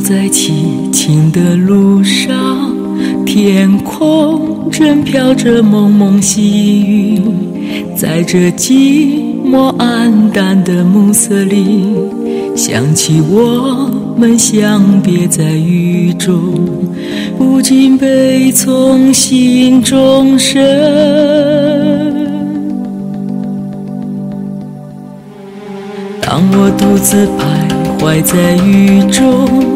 在凄清的路上，天空正飘着蒙蒙细雨，在这寂寞暗淡的暮色里，想起我们相别在雨中，不禁悲从心中生。当我独自徘徊在雨中，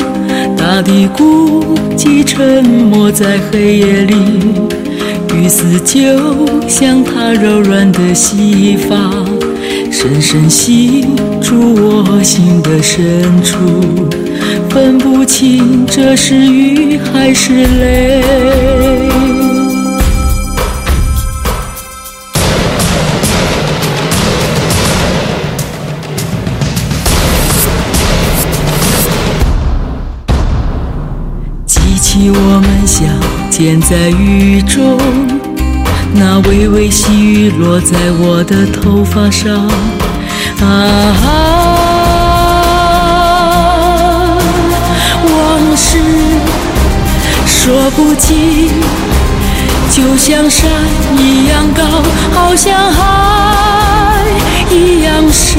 大地孤寂沉默在黑夜里，雨丝就像她柔软的细发，深深吸住我心的深处，分不清这是雨还是泪。起我们相见在雨中，那微微细雨落在我的头发上。啊，往事说不尽，就像山一样高，好像海一样深，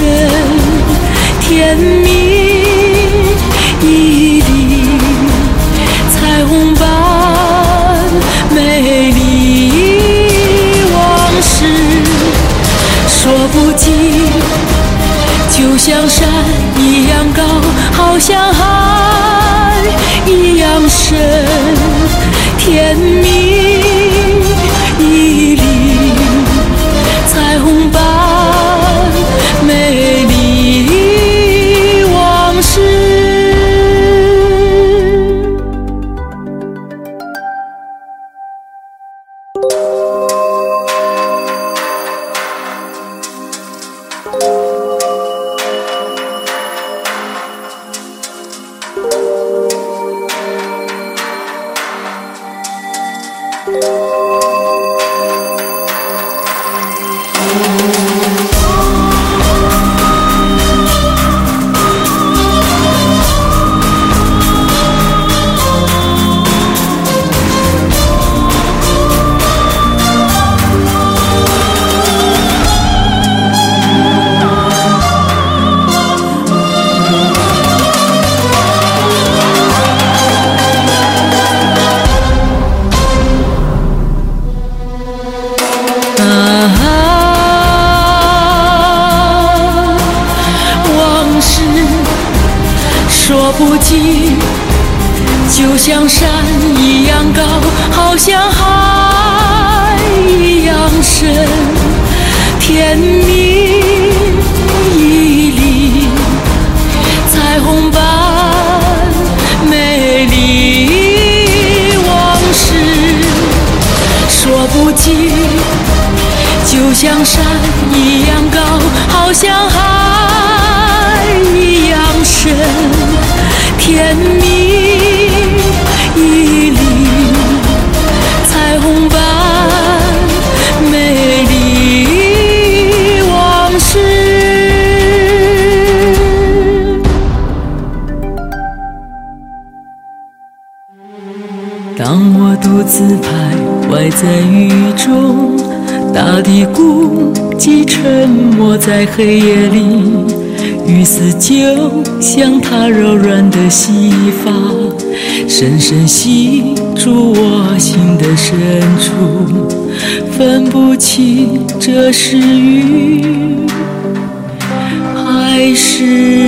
甜蜜就像山一样高，好像海一样深，甜蜜。啊，不尽，就像山一样高，好像海。当我独自徘徊在雨中，大地孤寂沉默在黑夜里，雨丝就像她柔软的细发，深深吸住我心的深处，分不清这是雨还是